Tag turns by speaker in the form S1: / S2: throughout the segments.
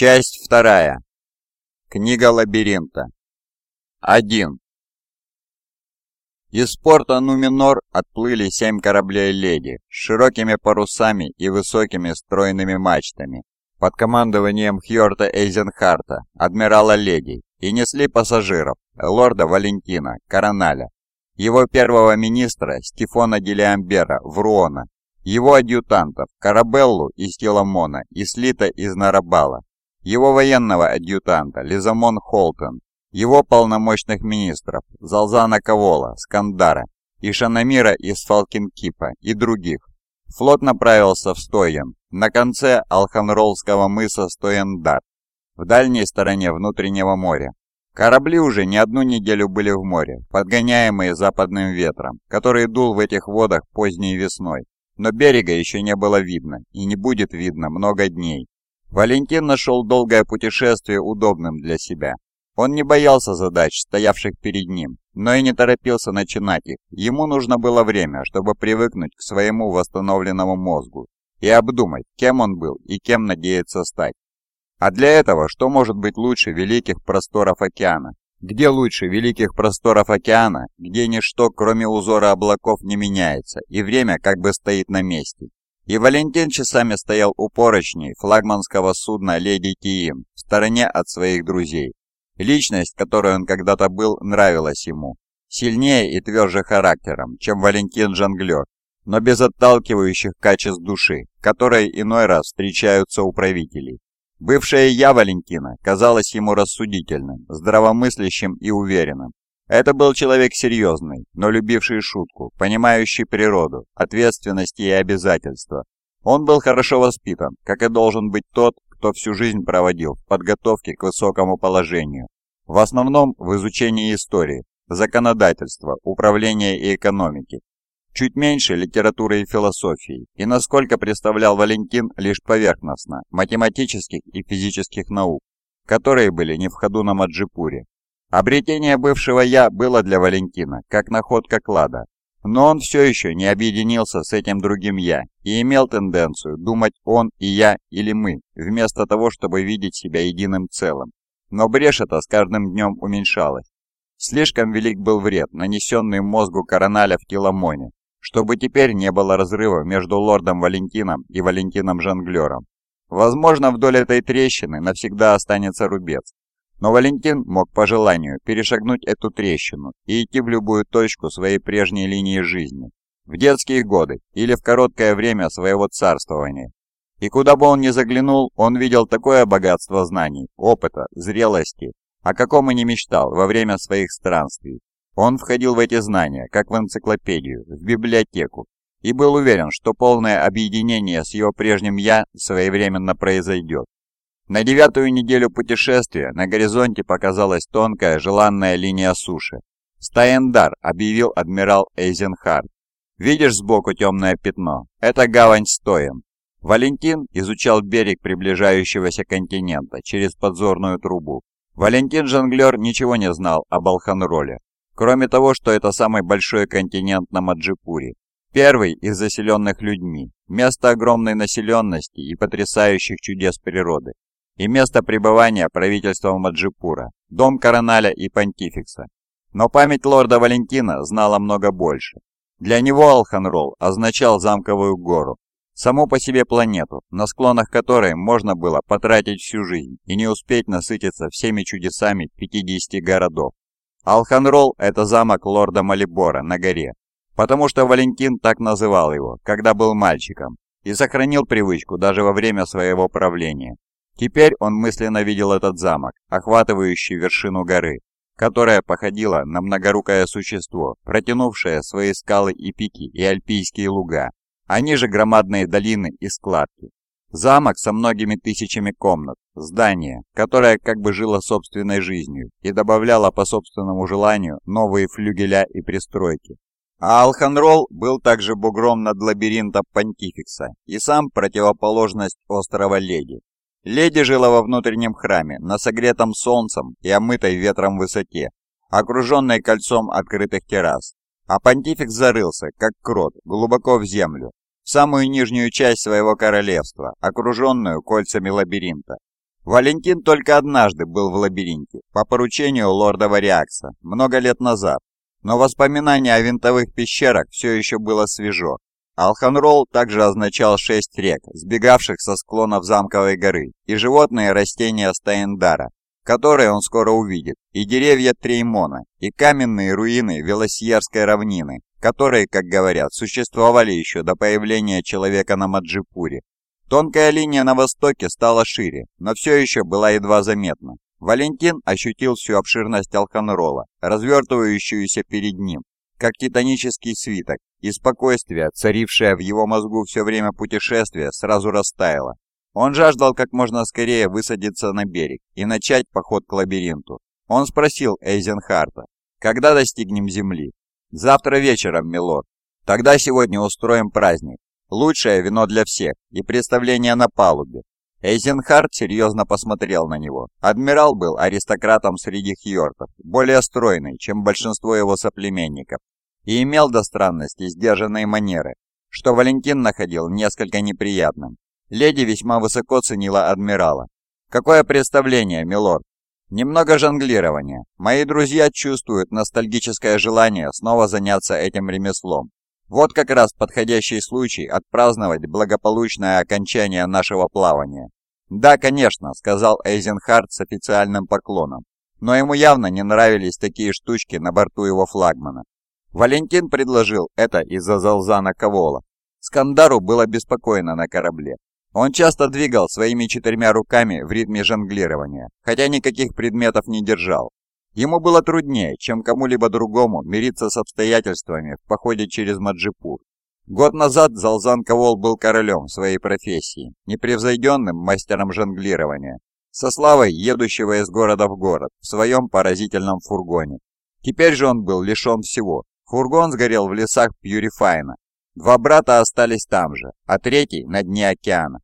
S1: Часть вторая. Книга лабиринта. 1. Из порта Нуминор отплыли семь кораблей «Леди» с широкими парусами и высокими стройными мачтами под командованием Хьорта Эйзенхарта, адмирала «Леди», и несли пассажиров лорда Валентина Короналя, его первого министра Стефона Гелиамбера Вруона, его адъютантов Карабеллу из Теламона и Слита из Нарабала, его военного адъютанта Лизамон Холтон, его полномочных министров Залзана Кавола, Скандара и Шанамира из Фалкинкипа и других. Флот направился в Стоян, на конце Алханролского мыса Стояндар, в дальней стороне внутреннего моря. Корабли уже не одну неделю были в море, подгоняемые западным ветром, который дул в этих водах поздней весной. Но берега еще не было видно и не будет видно много дней. Валентин нашел долгое путешествие удобным для себя. Он не боялся задач, стоявших перед ним, но и не торопился начинать их. Ему нужно было время, чтобы привыкнуть к своему восстановленному мозгу и обдумать, кем он был и кем надеется стать. А для этого что может быть лучше великих просторов океана? Где лучше великих просторов океана, где ничто, кроме узора облаков, не меняется, и время как бы стоит на месте? И Валентин часами стоял у поручней флагманского судна «Леди Тиим» в стороне от своих друзей. Личность, которой он когда-то был, нравилась ему. Сильнее и тверже характером, чем Валентин Жонглер, но без отталкивающих качеств души, которые иной раз встречаются у правителей. Бывшая я Валентина казалась ему рассудительным, здравомыслящим и уверенным, это был человек серьезный, но любивший шутку, понимающий природу, ответственности и обязательства. Он был хорошо воспитан, как и должен быть тот, кто всю жизнь проводил в подготовке к высокому положению. В основном в изучении истории, законодательства, управления и экономики. Чуть меньше литературы и философии, и насколько представлял Валентин лишь поверхностно математических и физических наук, которые были не в ходу на Маджипуре, Обретение бывшего «я» было для Валентина, как находка клада. Но он все еще не объединился с этим другим «я» и имел тенденцию думать «он» и «я» или «мы», вместо того, чтобы видеть себя единым целым. Но брешь эта с каждым днем уменьшалась. Слишком велик был вред, нанесенный мозгу Короналя в Теламоне, чтобы теперь не было разрыва между лордом Валентином и Валентином Жонглером. Возможно, вдоль этой трещины навсегда останется рубец, но Валентин мог по желанию перешагнуть эту трещину и идти в любую точку своей прежней линии жизни, в детские годы или в короткое время своего царствования. И куда бы он ни заглянул, он видел такое богатство знаний, опыта, зрелости, о каком и не мечтал во время своих странствий. Он входил в эти знания, как в энциклопедию, в библиотеку, и был уверен, что полное объединение с его прежним «я» своевременно произойдет. На девятую неделю путешествия на горизонте показалась тонкая желанная линия суши. «Стаендар», — объявил адмирал Эйзенхард. «Видишь сбоку темное пятно? Это гавань Стоен». Валентин изучал берег приближающегося континента через подзорную трубу. Валентин Жонглер ничего не знал об Алханроле, кроме того, что это самый большой континент на Маджипуре. Первый из заселенных людьми, место огромной населенности и потрясающих чудес природы и место пребывания правительства Маджипура, дом Короналя и Понтификса. Но память лорда Валентина знала много больше. Для него Алханрол означал замковую гору, саму по себе планету, на склонах которой можно было потратить всю жизнь и не успеть насытиться всеми чудесами 50 городов. Алханрол – это замок лорда Малибора на горе, потому что Валентин так называл его, когда был мальчиком, и сохранил привычку даже во время своего правления. Теперь он мысленно видел этот замок, охватывающий вершину горы, которая походила на многорукое существо, протянувшее свои скалы и пики и альпийские луга, а ниже громадные долины и складки. Замок со многими тысячами комнат, здание, которое как бы жило собственной жизнью и добавляло по собственному желанию новые флюгеля и пристройки. А Алханрол был также бугром над лабиринтом Понтификса и сам противоположность острова Леди, Леди жила во внутреннем храме, на согретом солнцем и омытой ветром высоте, окруженной кольцом открытых террас. А понтифик зарылся, как крот, глубоко в землю, в самую нижнюю часть своего королевства, окруженную кольцами лабиринта. Валентин только однажды был в лабиринте, по поручению лорда Вариакса, много лет назад, но воспоминание о винтовых пещерах все еще было свежо. Алханрол также означал шесть рек, сбегавших со склонов замковой горы, и животные растения Стаендара, которые он скоро увидит, и деревья Треймона, и каменные руины Велосьерской равнины, которые, как говорят, существовали еще до появления человека на Маджипуре. Тонкая линия на востоке стала шире, но все еще была едва заметна. Валентин ощутил всю обширность Алханрола, развертывающуюся перед ним, как титанический свиток, и спокойствие, царившее в его мозгу все время путешествия, сразу растаяло. Он жаждал как можно скорее высадиться на берег и начать поход к лабиринту. Он спросил Эйзенхарта, когда достигнем земли? Завтра вечером, милорд. Тогда сегодня устроим праздник. Лучшее вино для всех и представление на палубе. Эйзенхарт серьезно посмотрел на него. Адмирал был аристократом среди хьортов, более стройный, чем большинство его соплеменников, и имел до странности сдержанные манеры, что Валентин находил несколько неприятным. Леди весьма высоко ценила адмирала. «Какое представление, милорд?» «Немного жонглирования. Мои друзья чувствуют ностальгическое желание снова заняться этим ремеслом. Вот как раз подходящий случай отпраздновать благополучное окончание нашего плавания. «Да, конечно», — сказал Эйзенхард с официальным поклоном. Но ему явно не нравились такие штучки на борту его флагмана. Валентин предложил это из-за Залзана Кавола. Скандару было беспокойно на корабле. Он часто двигал своими четырьмя руками в ритме жонглирования, хотя никаких предметов не держал. Ему было труднее, чем кому-либо другому мириться с обстоятельствами в походе через Маджипур. Год назад Залзан Кавол был королем своей профессии, непревзойденным мастером жонглирования, со славой едущего из города в город в своем поразительном фургоне. Теперь же он был лишен всего. Фургон сгорел в лесах Пьюрифайна. Два брата остались там же, а третий на дне океана.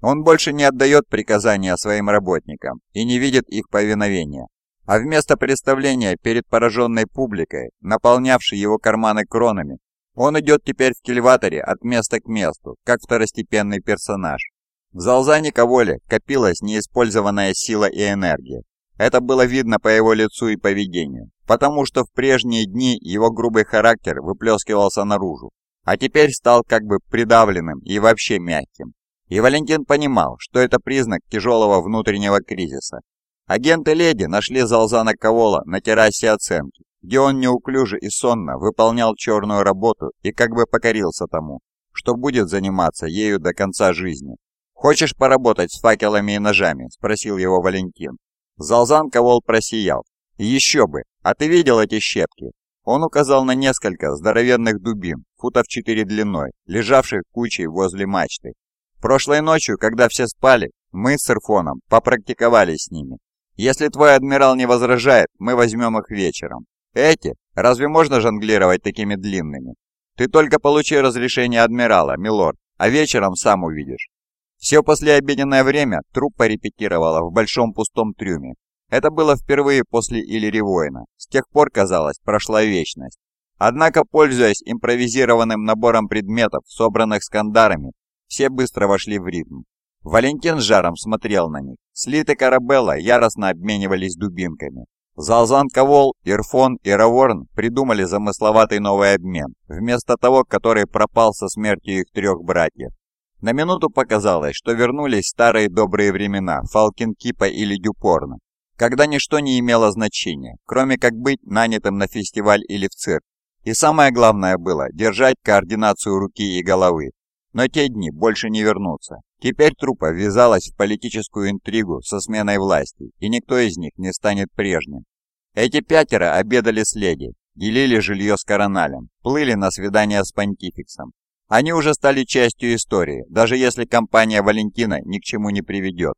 S1: Он больше не отдает приказания своим работникам и не видит их повиновения. А вместо представления перед пораженной публикой, наполнявшей его карманы кронами, он идет теперь в кильваторе от места к месту, как второстепенный персонаж. В Залзане Коволе копилась неиспользованная сила и энергия. Это было видно по его лицу и поведению, потому что в прежние дни его грубый характер выплескивался наружу, а теперь стал как бы придавленным и вообще мягким. И Валентин понимал, что это признак тяжелого внутреннего кризиса, Агенты леди нашли Залзана Кавола на террасе оценки, где он неуклюже и сонно выполнял черную работу и как бы покорился тому, что будет заниматься ею до конца жизни. «Хочешь поработать с факелами и ножами?» – спросил его Валентин. Залзан Кавол просиял. «Еще бы! А ты видел эти щепки?» Он указал на несколько здоровенных дубин, футов четыре длиной, лежавших кучей возле мачты. Прошлой ночью, когда все спали, мы с Ирфоном попрактиковались с ними. Если твой адмирал не возражает, мы возьмем их вечером. Эти? Разве можно жонглировать такими длинными? Ты только получи разрешение адмирала, милорд, а вечером сам увидишь. Все послеобеденное время труппа репетировала в большом пустом трюме. Это было впервые после Иллири Воина. С тех пор, казалось, прошла вечность. Однако, пользуясь импровизированным набором предметов, собранных скандарами, все быстро вошли в ритм. Валентин жаром смотрел на них. Слиты Карабелла яростно обменивались дубинками. Залзан Кавол, Ирфон и Раворн придумали замысловатый новый обмен, вместо того, который пропал со смертью их трех братьев. На минуту показалось, что вернулись старые добрые времена Фалкин Кипа или Дюпорна, когда ничто не имело значения, кроме как быть нанятым на фестиваль или в цирк. И самое главное было держать координацию руки и головы. Но те дни больше не вернутся. Теперь труппа ввязалась в политическую интригу со сменой власти, и никто из них не станет прежним. Эти пятеро обедали с леди, делили жилье с короналем, плыли на свидание с понтификсом. Они уже стали частью истории, даже если компания Валентина ни к чему не приведет.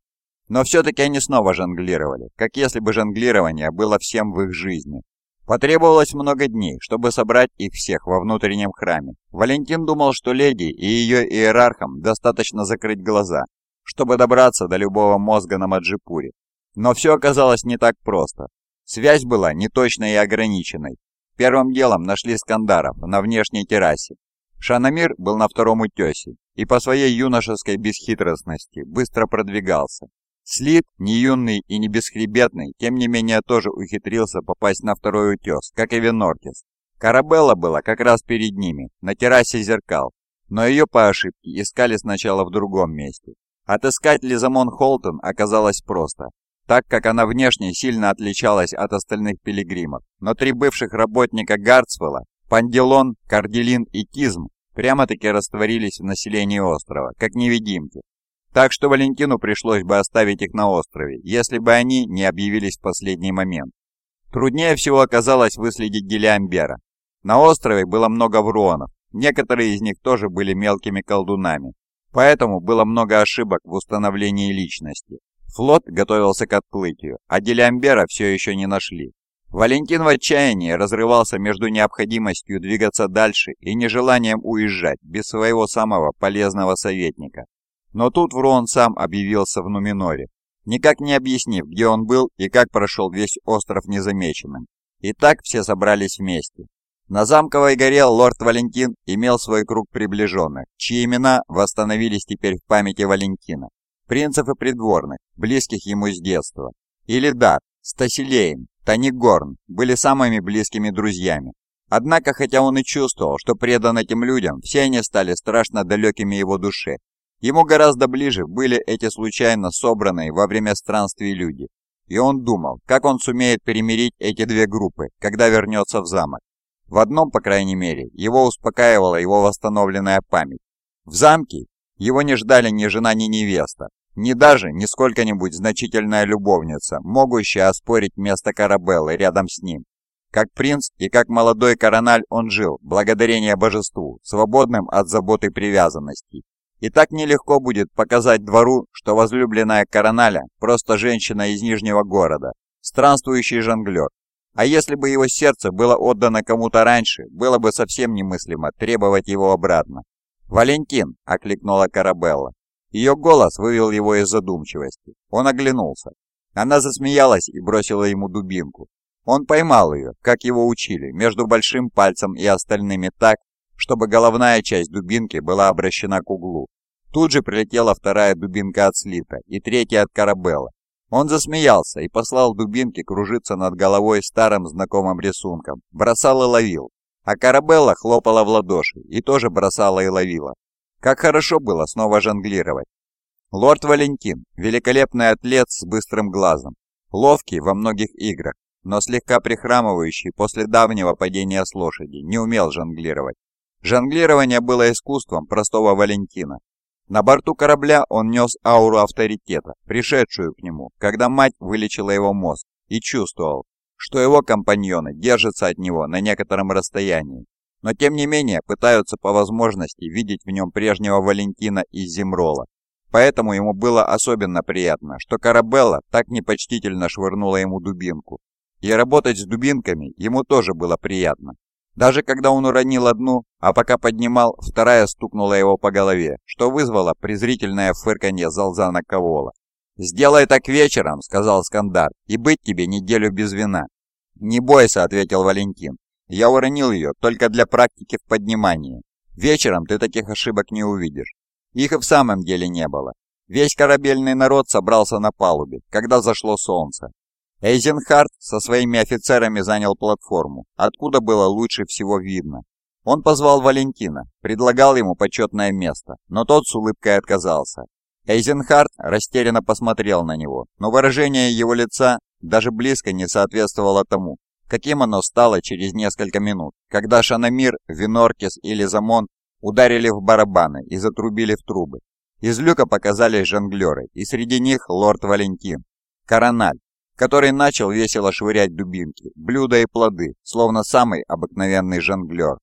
S1: Но все-таки они снова жонглировали, как если бы жонглирование было всем в их жизни, Потребовалось много дней, чтобы собрать их всех во внутреннем храме. Валентин думал, что леди и ее иерархам достаточно закрыть глаза, чтобы добраться до любого мозга на Маджипуре. Но все оказалось не так просто. Связь была неточной и ограниченной. Первым делом нашли Скандаров на внешней террасе. Шанамир был на втором утесе и по своей юношеской бесхитростности быстро продвигался. Слит, не юный и не бесхребетный, тем не менее тоже ухитрился попасть на второй утес, как и Венортис. Карабелла была как раз перед ними, на террасе зеркал, но ее по ошибке искали сначала в другом месте. Отыскать Лизамон Холтон оказалось просто, так как она внешне сильно отличалась от остальных пилигримов, но три бывших работника Гартсвелла, Панделон, Карделин и Тизм, прямо-таки растворились в населении острова, как невидимки. Так что Валентину пришлось бы оставить их на острове, если бы они не объявились в последний момент. Труднее всего оказалось выследить Гелиамбера. На острове было много вронов, некоторые из них тоже были мелкими колдунами, поэтому было много ошибок в установлении личности. Флот готовился к отплытию, а Делямбера все еще не нашли. Валентин в отчаянии разрывался между необходимостью двигаться дальше и нежеланием уезжать без своего самого полезного советника. Но тут Врон сам объявился в Нуминоре, никак не объяснив, где он был и как прошел весь остров незамеченным. И так все собрались вместе. На замковой горе лорд Валентин имел свой круг приближенных, чьи имена восстановились теперь в памяти Валентина. Принцев и придворных, близких ему с детства. Илидар, Стасилейн, Танигорн были самыми близкими друзьями. Однако, хотя он и чувствовал, что предан этим людям, все они стали страшно далекими его душе. Ему гораздо ближе были эти случайно собранные во время странствий люди. И он думал, как он сумеет перемирить эти две группы, когда вернется в замок. В одном, по крайней мере, его успокаивала его восстановленная память. В замке его не ждали ни жена, ни невеста, ни даже ни сколько-нибудь значительная любовница, могущая оспорить место Карабеллы рядом с ним. Как принц и как молодой корональ он жил, благодарение божеству, свободным от забот и привязанностей. И так нелегко будет показать двору, что возлюбленная короналя просто женщина из Нижнего города, странствующий жонглер, а если бы его сердце было отдано кому-то раньше, было бы совсем немыслимо требовать его обратно. «Валентин!» – окликнула Карабелла. Ее голос вывел его из задумчивости. Он оглянулся. Она засмеялась и бросила ему дубинку. Он поймал ее, как его учили, между большим пальцем и остальными так, чтобы головная часть дубинки была обращена к углу. Тут же прилетела вторая дубинка от Слита и третья от Карабелла. Он засмеялся и послал дубинки кружиться над головой старым знакомым рисунком. Бросал и ловил. А Карабелла хлопала в ладоши и тоже бросала и ловила. Как хорошо было снова жонглировать. Лорд Валентин, великолепный атлет с быстрым глазом, ловкий во многих играх, но слегка прихрамывающий после давнего падения с лошади, не умел жонглировать. Жонглирование было искусством простого Валентина, на борту корабля он нес ауру авторитета, пришедшую к нему, когда мать вылечила его мозг, и чувствовал, что его компаньоны держатся от него на некотором расстоянии, но тем не менее пытаются по возможности видеть в нем прежнего Валентина из Земрола. Поэтому ему было особенно приятно, что Карабелла так непочтительно швырнула ему дубинку. И работать с дубинками ему тоже было приятно. Даже когда он уронил одну, а пока поднимал, вторая стукнула его по голове, что вызвало презрительное фырканье Залзана Ковола. «Сделай так вечером», — сказал Скандар, — «и быть тебе неделю без вина». «Не бойся», — ответил Валентин. «Я уронил ее только для практики в поднимании. Вечером ты таких ошибок не увидишь». Их и в самом деле не было. Весь корабельный народ собрался на палубе, когда зашло солнце, Эйзенхарт со своими офицерами занял платформу, откуда было лучше всего видно. Он позвал Валентина, предлагал ему почетное место, но тот с улыбкой отказался. Эйзенхарт растерянно посмотрел на него, но выражение его лица даже близко не соответствовало тому, каким оно стало через несколько минут, когда Шанамир, Виноркис или Замон ударили в барабаны и затрубили в трубы. Из люка показались жонглеры, и среди них лорд Валентин. Корональ, который начал весело швырять дубинки, блюда и плоды, словно самый обыкновенный жонглер.